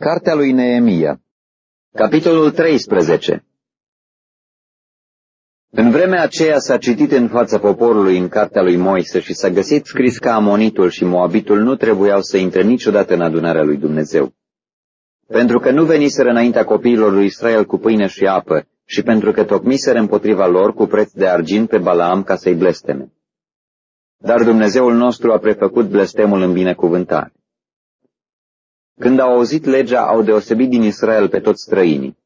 Cartea lui Neemia Capitolul 13 În vremea aceea s-a citit în fața poporului în cartea lui Moise și s-a găsit scris că Amonitul și Moabitul nu trebuiau să intre niciodată în adunarea lui Dumnezeu. Pentru că nu veniseră înaintea copiilor lui Israel cu pâine și apă și pentru că tocmiseră împotriva lor cu preț de argint pe Balaam ca să-i blesteme. Dar Dumnezeul nostru a prefăcut blestemul în binecuvântare. Când au auzit legea, au deosebit din Israel pe toți străinii.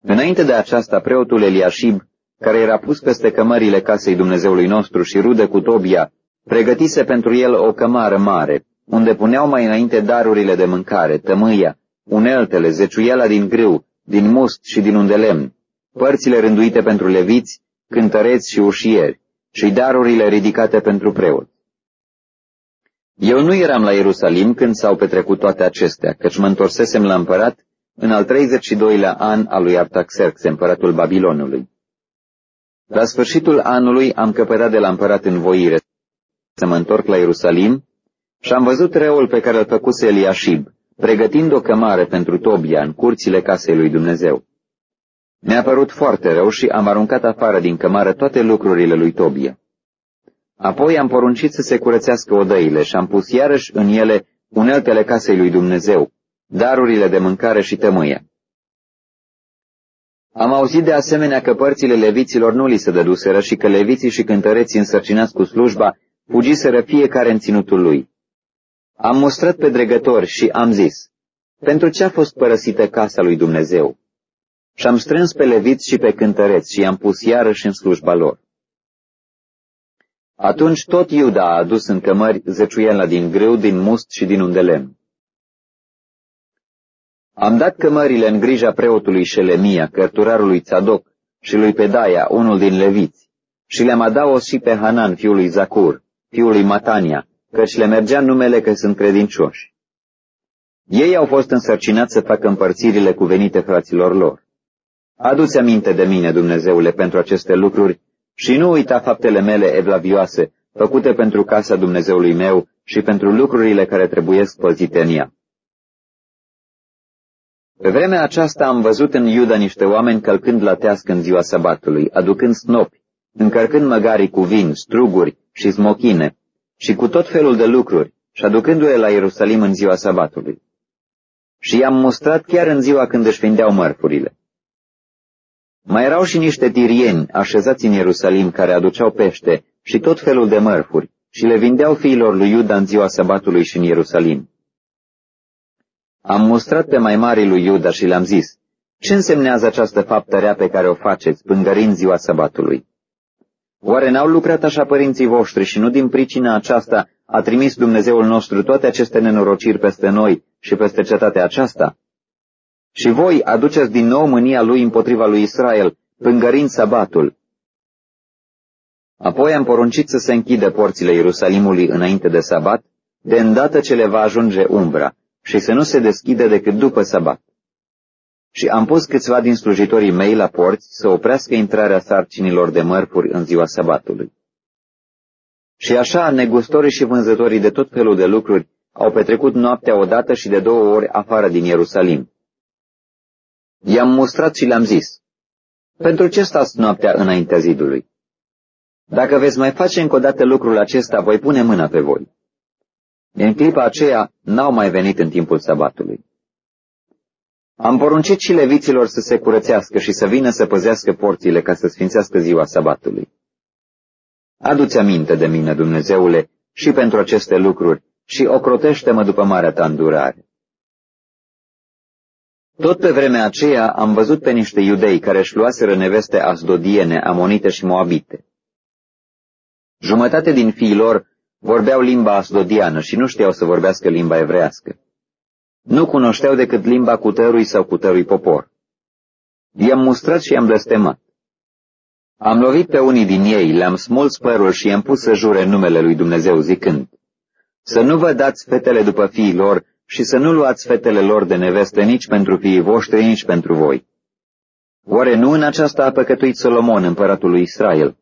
Înainte de aceasta, preotul Eliashib, care era pus peste cămările casei Dumnezeului nostru și rude cu Tobia, pregătise pentru el o cămară mare, unde puneau mai înainte darurile de mâncare, tămâia, uneltele, zeciuiala din grâu, din must și din undelemn, părțile rânduite pentru leviți, cântăreți și ușieri, și darurile ridicate pentru preot. Eu nu eram la Ierusalim când s-au petrecut toate acestea, căci mă întorsesem la împărat în al 32-lea an al lui Artaxerx, împăratul Babilonului. La sfârșitul anului am căpătat de la împărat în voire să mă întorc la Ierusalim și am văzut reul pe care îl făcuse Eliashib, pregătind o cămară pentru Tobia în curțile casei lui Dumnezeu. Mi-a părut foarte rău și am aruncat afară din cămară toate lucrurile lui Tobia. Apoi am poruncit să se curățească odăile și am pus iarăși în ele uneltele casei lui Dumnezeu, darurile de mâncare și tămâie. Am auzit de asemenea că părțile leviților nu li se dăduseră și că leviții și cântăreții însărcinați cu slujba fugiseră fiecare în ținutul lui. Am mustrat pe dregători și am zis, pentru ce a fost părăsită casa lui Dumnezeu? Și am strâns pe leviți și pe cântăreți și i-am pus iarăși în slujba lor. Atunci tot Iuda a adus în cămări zeciuiela din grâu, din must și din undelem. Am dat cămările în grija preotului Șelemia, cărturarului Țadoc, și lui Pedaia, unul din leviți, și le-am adaos și pe Hanan, fiul lui Zacur, fiul lui Matania, căci le mergea numele că sunt credincioși. Ei au fost însărcinați să facă împărțirile cuvenite fraților lor. Adu-ți aminte de mine, Dumnezeule, pentru aceste lucruri și nu uita faptele mele evlavioase, făcute pentru casa Dumnezeului meu și pentru lucrurile care trebuiesc păzite în ea. Pe vremea aceasta am văzut în Iuda niște oameni călcând la tească în ziua sabatului, aducând snopi, încărcând măgarii cu vin, struguri și smochine și cu tot felul de lucruri și aducându-le la Ierusalim în ziua sabatului. Și i-am mustrat chiar în ziua când își vindeau mărfurile. Mai erau și niște tirieni așezați în Ierusalim care aduceau pește și tot felul de mărfuri și le vindeau fiilor lui Iuda în ziua sabatului și în Ierusalim. Am mustrat pe mai marii lui Iuda și le-am zis, ce însemnează această faptă rea pe care o faceți, pângărind ziua sabatului? Oare n-au lucrat așa părinții voștri și nu din pricina aceasta a trimis Dumnezeul nostru toate aceste nenorociri peste noi și peste cetatea aceasta? Și voi aduceți din nou mânia lui împotriva lui Israel, pângărind sabatul. Apoi am poruncit să se închidă porțile Ierusalimului înainte de sabat, de îndată ce le va ajunge umbra, și să nu se deschidă decât după sabat. Și am pus câțiva din slujitorii mei la porți să oprească intrarea sarcinilor de mărfuri în ziua sabatului. Și așa, negustorii și vânzătorii de tot felul de lucruri au petrecut noaptea odată și de două ori afară din Ierusalim. I-am mustrat și le-am zis, pentru ce stați noaptea înaintea zidului? Dacă veți mai face încă o dată lucrul acesta, voi pune mâna pe voi. În clipa aceea n-au mai venit în timpul sabatului. Am poruncit și leviților să se curățească și să vină să păzească porțile ca să sfințească ziua sabatului. Adu-ți aminte de mine, Dumnezeule, și pentru aceste lucruri și ocrotește-mă după marea ta îndurare. Tot pe vremea aceea am văzut pe niște iudei care își luaseră neveste asdodiene, amonite și moabite. Jumătate din fiii lor vorbeau limba asdodiană și nu știau să vorbească limba evrească. Nu cunoșteau decât limba cutărui sau cutărui popor. I-am mustrat și i-am blestemat. Am lovit pe unii din ei, le-am smuls părul și i-am pus să jure numele lui Dumnezeu zicând, Să nu vă dați fetele după fiii lor și să nu luați fetele lor de neveste nici pentru fiii voștri, nici pentru voi. Oare nu în aceasta a păcătuit Solomon, împăratul lui Israel?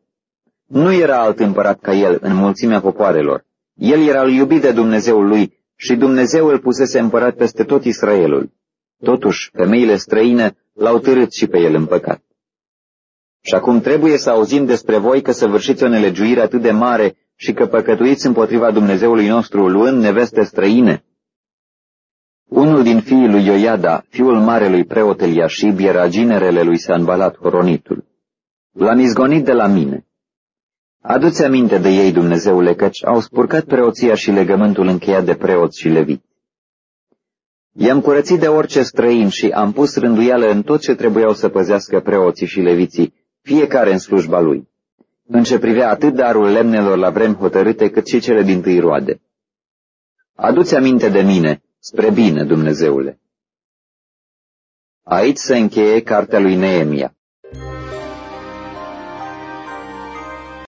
Nu era alt împărat ca el în mulțimea popoarelor. El era iubit de Dumnezeul lui și Dumnezeu îl pusese împărat peste tot Israelul. Totuși, femeile străine l-au târât și pe el în păcat. Și acum trebuie să auzim despre voi că săvârșiți o nelegiuire atât de mare și că păcătuiți împotriva Dumnezeului nostru luând neveste străine. Unul din fiii lui Ioiada, fiul marelui preot Eliashib, era ginerele lui Sanbalat Horonitul. L-am izgonit de la mine. Aduți aminte de ei, Dumnezeule, căci au spurcat preoția și legământul încheiat de preoți și levit. I-am curățit de orice străin și am pus rânduială în tot ce trebuiau să păzească preoții și leviții, fiecare în slujba lui, în ce privea atât darul lemnelor la vremi hotărâte, cât și cele din tâi roade. Aduți aminte de mine, spre bine, Dumnezeule. Aici se încheie cartea lui Neemia.